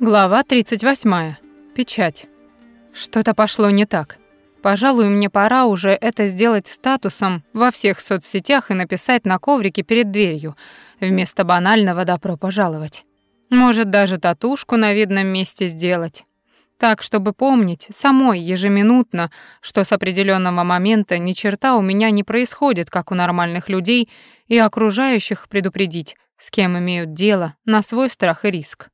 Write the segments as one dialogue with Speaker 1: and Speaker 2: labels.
Speaker 1: Глава 38. Печать. Что-то пошло не так. Пожалуй, мне пора уже это сделать статусом во всех соцсетях и написать на коврике перед дверью, вместо банального «добро пожаловать». Может, даже татушку на видном месте сделать. Так, чтобы помнить самой ежеминутно, что с определенного момента ни черта у меня не происходит, как у нормальных людей, и окружающих предупредить, с кем имеют дело, на свой страх и риск.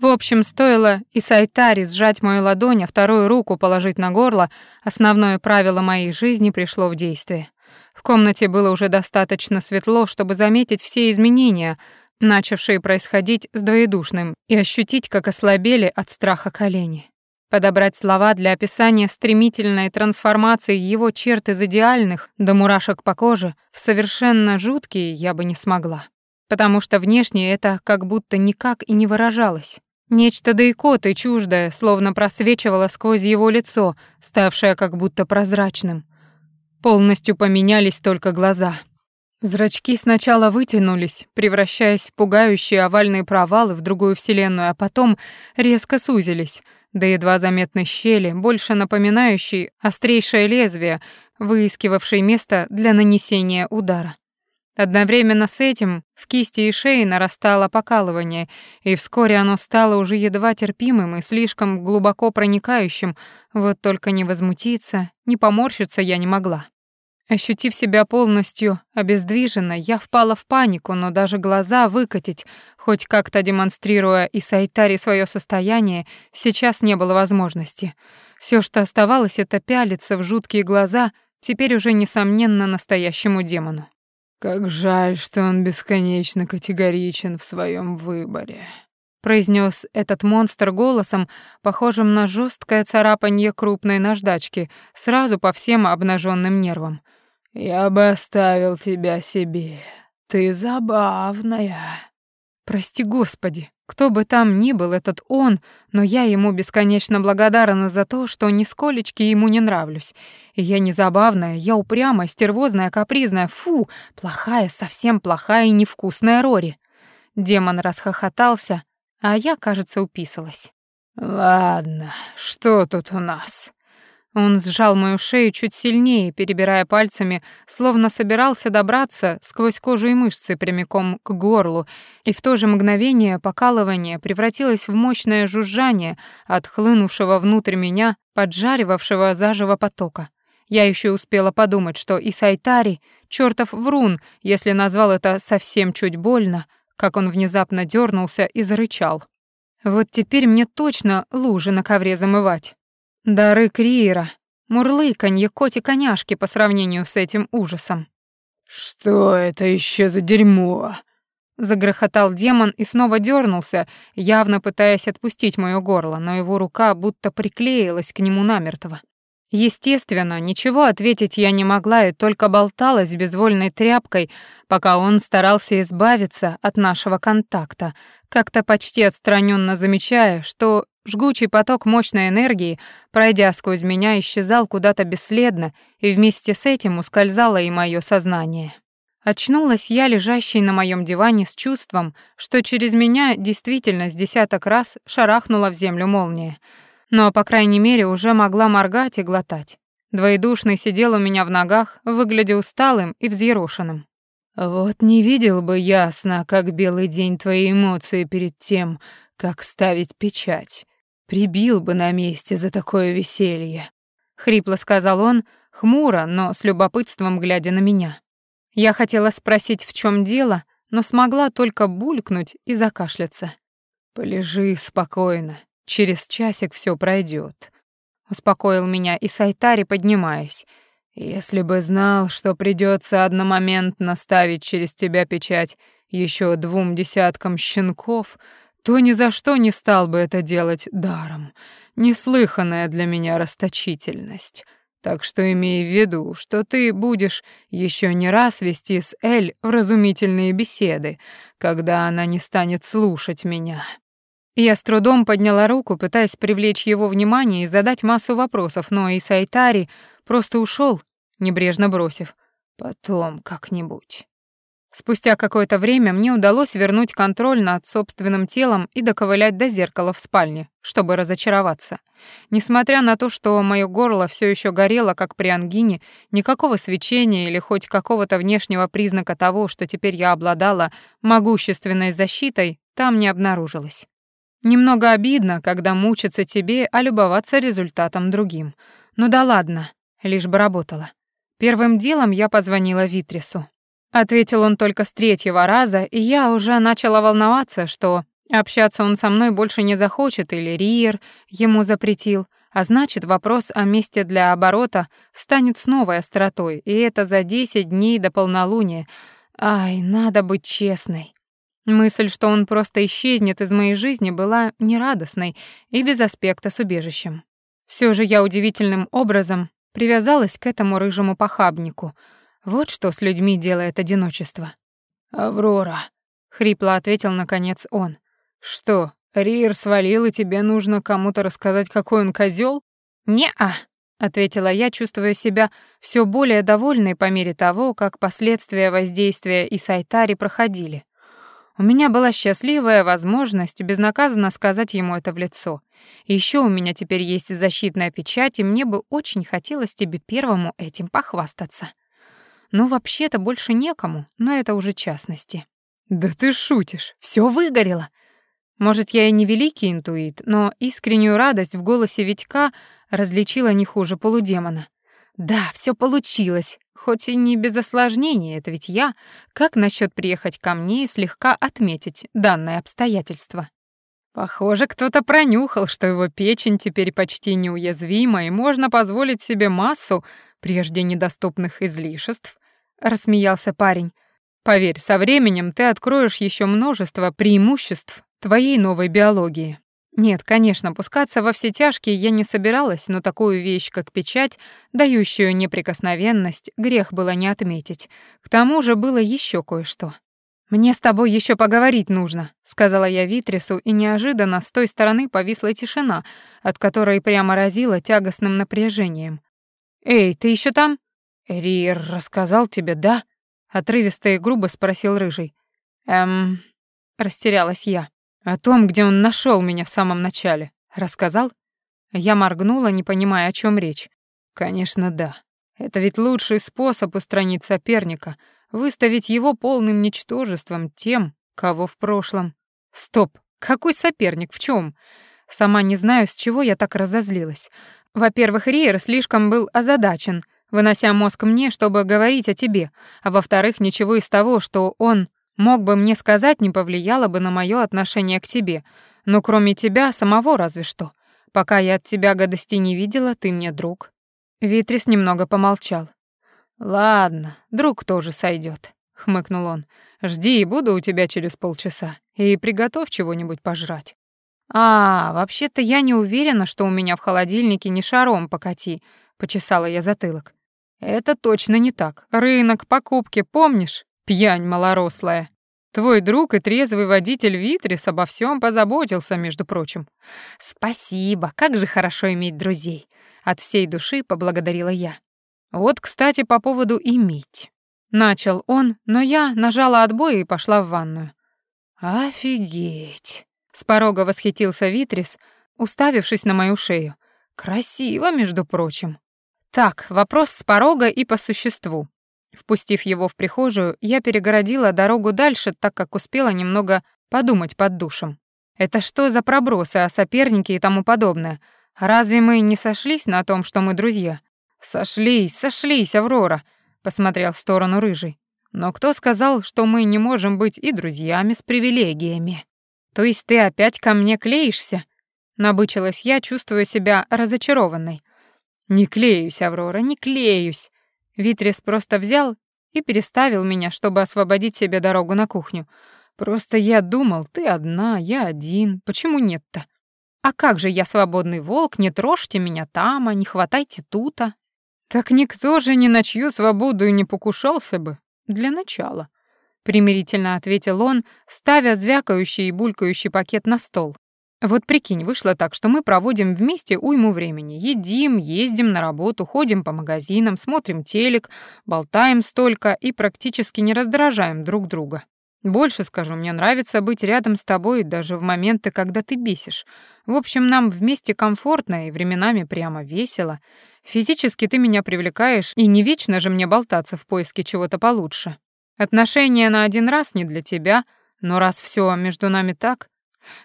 Speaker 1: В общем, стоило и Сайтари сжать мою ладонь, а вторую руку положить на горло, основное правило моей жизни пришло в действие. В комнате было уже достаточно светло, чтобы заметить все изменения, начавшие происходить с двоедушным, и ощутить, как ослабели от страха колени. Подобрать слова для описания стремительной трансформации его черт из идеальных до мурашек по коже в совершенно жуткие я бы не смогла. Потому что внешне это как будто никак и не выражалось. Нечто да и и чуждое, словно просвечивало сквозь его лицо, ставшее как будто прозрачным. Полностью поменялись только глаза. Зрачки сначала вытянулись, превращаясь в пугающие овальные провалы в другую вселенную, а потом резко сузились, до едва заметной щели, больше напоминающей острейшее лезвие, выискивавшее место для нанесения удара. Одновременно с этим в кисти и шее нарастало покалывание, и вскоре оно стало уже едва терпимым и слишком глубоко проникающим, вот только не возмутиться, не поморщиться я не могла. Ощутив себя полностью обездвиженной, я впала в панику, но даже глаза выкатить, хоть как-то демонстрируя и Сайтари свое состояние, сейчас не было возможности. Все, что оставалось, это пялиться в жуткие глаза, теперь уже несомненно настоящему демону.
Speaker 2: Как жаль, что он бесконечно категоричен в своем выборе,
Speaker 1: произнес этот монстр голосом, похожим на жесткое царапанье крупной наждачки, сразу по всем обнаженным нервам.
Speaker 2: Я бы оставил тебя себе. Ты забавная.
Speaker 1: Прости, Господи, кто бы там ни был этот он, но я ему бесконечно благодарна за то, что нисколечки ему не нравлюсь. И я не забавная, я упрямая, стервозная, капризная, фу, плохая, совсем плохая и невкусная Рори. Демон расхохотался, а я, кажется, уписалась.
Speaker 2: «Ладно, что тут у нас?»
Speaker 1: Он сжал мою шею чуть сильнее, перебирая пальцами, словно собирался добраться сквозь кожу и мышцы прямиком к горлу, и в то же мгновение покалывание превратилось в мощное жужжание от хлынувшего внутрь меня, поджаривавшего заживо потока. Я еще успела подумать, что и Сайтари, чертов врун, если назвал это совсем чуть больно, как он внезапно дернулся и зарычал. Вот теперь мне точно лужи на ковре замывать. Дары Криера, мурлыканье коти-коняшки по сравнению с этим ужасом.
Speaker 2: «Что это еще за дерьмо?»
Speaker 1: Загрохотал демон и снова дернулся, явно пытаясь отпустить моё горло, но его рука будто приклеилась к нему намертво. Естественно, ничего ответить я не могла и только болталась безвольной тряпкой, пока он старался избавиться от нашего контакта, как-то почти отстраненно замечая, что жгучий поток мощной энергии, пройдя сквозь меня, исчезал куда-то бесследно, и вместе с этим ускользало и мое сознание. Очнулась я, лежащей на моем диване, с чувством, что через меня действительно с десяток раз шарахнула в землю молния — но, по крайней мере, уже могла моргать и глотать. Двоедушный сидел у меня в ногах, выглядя усталым и взъерошенным.
Speaker 2: «Вот не видел бы ясно, как белый день твои эмоции перед тем, как ставить печать. Прибил бы на месте за такое веселье», —
Speaker 1: хрипло сказал он, хмуро, но с любопытством глядя на меня. Я хотела спросить, в чем дело, но смогла только булькнуть и закашляться.
Speaker 2: «Полежи спокойно. Через часик все пройдет, успокоил меня и Сайтари, поднимаясь. Если бы знал, что придется одномоментно ставить через тебя печать еще двум десяткам щенков, то ни за что не стал бы это делать даром. Неслыханная для меня расточительность. Так что имей в виду, что ты будешь еще не раз вести с Эль вразумительные беседы, когда она не станет слушать меня.
Speaker 1: Я с трудом подняла руку, пытаясь привлечь его внимание и задать массу вопросов, но и Сайтари просто ушел, небрежно бросив.
Speaker 2: «Потом как-нибудь».
Speaker 1: Спустя какое-то время мне удалось вернуть контроль над собственным телом и доковылять до зеркала в спальне, чтобы разочароваться. Несмотря на то, что мое горло все еще горело, как при ангине, никакого свечения или хоть какого-то внешнего признака того, что теперь я обладала могущественной защитой, там не обнаружилось. Немного обидно, когда мучиться тебе, а любоваться результатом другим. Ну да ладно, лишь бы работала. Первым делом я позвонила Витрису. Ответил он только с третьего раза, и я уже начала волноваться, что общаться он со мной больше не захочет или Риер ему запретил, а значит, вопрос о месте для оборота станет с новой остротой, и это за 10 дней до полнолуния. Ай, надо быть честной. Мысль, что он просто исчезнет из моей жизни, была нерадостной и без аспекта с убежищем. Все же я удивительным образом привязалась к этому рыжему похабнику — вот что с людьми делает одиночество. «Аврора», — хрипло ответил наконец он. «Что, Риер свалил, и тебе нужно кому-то рассказать, какой он козел? «Не-а», — ответила я, чувствуя себя все более довольной по мере того, как последствия воздействия и Сайтари проходили. У меня была счастливая возможность безнаказанно сказать ему это в лицо. Еще у меня теперь есть защитная печать, и мне бы очень хотелось тебе первому этим похвастаться. Ну, вообще-то больше некому, но это уже частности. Да ты шутишь, все выгорело. Может, я и не великий интуит, но искреннюю радость в голосе Витька различила не хуже полудемона. Да, все получилось, хоть и не без осложнений, это ведь я. Как насчет приехать ко мне и слегка отметить данное обстоятельство? Похоже, кто-то пронюхал, что его печень теперь почти неуязвима, и можно позволить себе массу прежде недоступных излишеств, рассмеялся парень. Поверь, со временем ты откроешь еще множество преимуществ твоей новой биологии. Нет, конечно, пускаться во все тяжкие я не собиралась, но такую вещь, как печать, дающую неприкосновенность, грех было не отметить. К тому же было еще кое-что. «Мне с тобой еще поговорить нужно», — сказала я Витрису, и неожиданно с той стороны повисла тишина, от которой прямо разило тягостным напряжением. «Эй, ты еще там?» «Риер рассказал тебе, да?» — отрывисто и грубо спросил Рыжий. «Эм...» — растерялась я. «О том, где он нашел меня в самом начале. Рассказал?» Я моргнула, не понимая, о чем речь. «Конечно, да. Это ведь лучший способ устранить соперника, выставить его полным ничтожеством тем, кого в прошлом. Стоп, какой соперник, в чем? Сама не знаю, с чего я так разозлилась. Во-первых, Риер слишком был озадачен, вынося мозг мне, чтобы говорить о тебе, а во-вторых, ничего из того, что он мог бы мне сказать, не повлияло бы на мое отношение к тебе. Но кроме тебя, самого разве что. Пока я от тебя гадости не видела, ты мне друг». Витрис немного помолчал. «Ладно, друг тоже сойдет, хмыкнул он. «Жди, буду у тебя через полчаса. И приготовь чего-нибудь пожрать». «А, вообще-то я не уверена, что у меня в холодильнике не шаром покати», — почесала я затылок. «Это точно не так. Рынок, покупки, помнишь? Пьянь малорослая. Твой друг и трезвый водитель Витрис обо всем позаботился, между прочим». «Спасибо, как же хорошо иметь друзей», — от всей души поблагодарила я. «Вот, кстати, по поводу «иметь». Начал он, но я нажала отбой и пошла в ванную. «Офигеть!» С порога восхитился Витрис, уставившись на мою шею. Красиво, между прочим. Так, вопрос с порога и по существу. Впустив его в прихожую, я перегородила дорогу дальше, так как успела немного подумать под душем. Это что за пробросы о сопернике и тому подобное? Разве мы не сошлись на том, что мы друзья? Сошлись, сошлись, Аврора, посмотрел в сторону рыжий. Но кто сказал, что мы не можем быть и друзьями с привилегиями? «То есть ты опять ко мне клеишься?» Набычилась я, чувствуя себя разочарованной. «Не клеюсь, Аврора, не клеюсь!» Витрис просто взял и переставил меня, чтобы освободить себе дорогу на кухню. «Просто я думал, ты одна, я один. Почему нет-то?» «А как же я свободный волк, не трожьте меня там, а не хватайте тута?» «Так никто же ни на чью свободу и не покушался бы. Для начала примирительно ответил он, ставя звякающий и булькающий пакет на стол. Вот прикинь, вышло так, что мы проводим вместе уйму времени. Едим, ездим на работу, ходим по магазинам, смотрим телек, болтаем столько и практически не раздражаем друг друга. Больше скажу, мне нравится быть рядом с тобой даже в моменты, когда ты бесишь. В общем, нам вместе комфортно и временами прямо весело. Физически ты меня привлекаешь, и не вечно же мне болтаться в поиске чего-то получше. Отношения на один раз не для тебя, но раз все между нами так,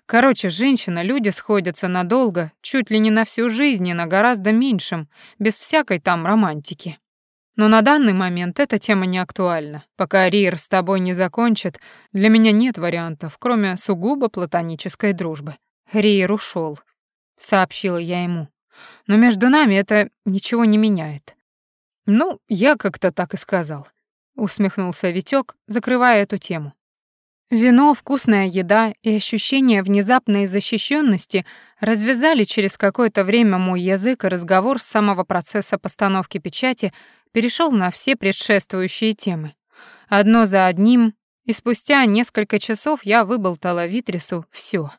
Speaker 1: Короче, женщина, люди сходятся надолго, чуть ли не на всю жизнь и на гораздо меньшем, без всякой там романтики. Но на данный момент эта тема не актуальна. Пока Риер с тобой не закончит, для меня нет вариантов, кроме сугубо платонической дружбы. Риер ушел, сообщила я ему. Но между нами это ничего не меняет. Ну, я как-то так и сказал, усмехнулся Витек, закрывая эту тему. Вино, вкусная еда и ощущение внезапной защищенности развязали через какое-то время мой язык, и разговор с самого процесса постановки печати перешел на все предшествующие темы. Одно за одним, и спустя несколько часов я выболтала Витрису все.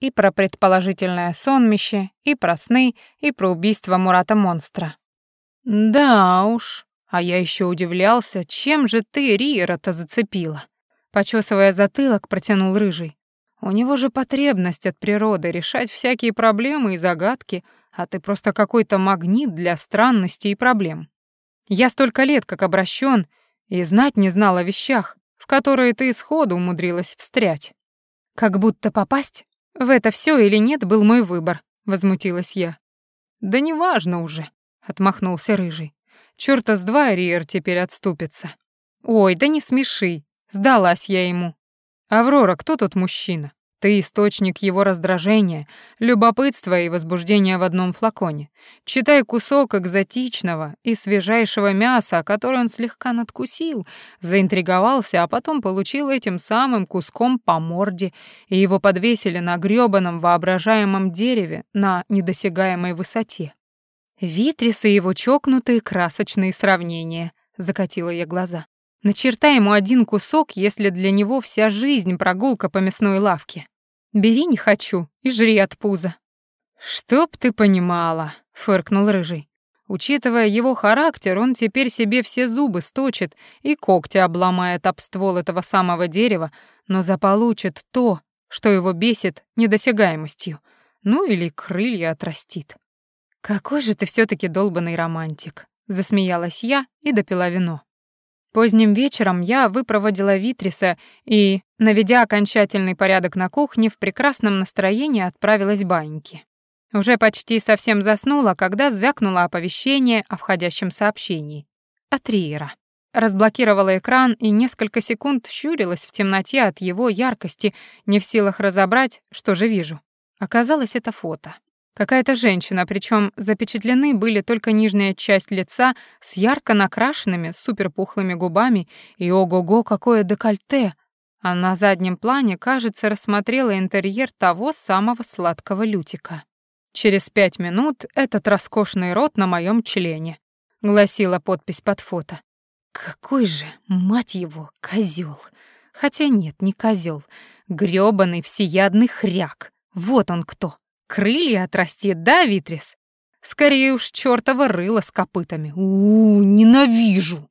Speaker 1: И про предположительное сонмище, и про сны, и про убийство Мурата-монстра. Да уж, а я еще удивлялся, чем же ты Риера-то зацепила. Почесывая затылок, протянул рыжий. У него же потребность от природы решать всякие проблемы и загадки, а ты просто какой-то магнит для странностей и проблем. Я столько лет как обращен и знать не знал о вещах, в которые ты сходу умудрилась встрять. Как будто попасть в это все или нет был мой выбор, возмутилась я. Да неважно уже, отмахнулся рыжий. Чёрта с два Риер теперь отступится. Ой, да не смеши, Сдалась я ему. «Аврора, кто тут мужчина? Ты источник его раздражения, любопытства и возбуждения в одном флаконе. Читай кусок экзотичного и свежайшего мяса, который он слегка надкусил, заинтриговался, а потом получил этим самым куском по морде, и его подвесили на грёбаном воображаемом дереве на недосягаемой высоте. Витрис и его чокнутые красочные сравнения, закатила я глаза. Начертай ему один кусок, если для него вся жизнь прогулка по мясной лавке. Бери не хочу и жри от пуза. Чтоб ты понимала, фыркнул рыжий. Учитывая его характер, он теперь себе все зубы сточит и когти обломает об ствол этого самого дерева, но заполучит то, что его бесит недосягаемостью. Ну или крылья отрастит. Какой же ты все таки долбанный романтик, засмеялась я и допила вино. Поздним вечером я выпроводила Витриса и, наведя окончательный порядок на кухне, в прекрасном настроении отправилась баньки. Уже почти совсем заснула, когда звякнуло оповещение о входящем сообщении. От Риера. Разблокировала экран и несколько секунд щурилась в темноте от его яркости, не в силах разобрать, что же вижу. Оказалось, это фото. Какая-то женщина, причем запечатлены были только нижняя часть лица с ярко накрашенными, суперпухлыми губами и ого-го, какое декольте! А на заднем плане, кажется, рассмотрела интерьер того самого сладкого лютика. «Через пять минут этот роскошный рот на моем члене», — гласила подпись под фото. «Какой же, мать его, козел! Хотя нет, не козел, грёбаный всеядный хряк. Вот он кто!» Крылья отрастет, да, Витрис? Скорее уж чёртова рыло с копытами. У, -у, -у ненавижу.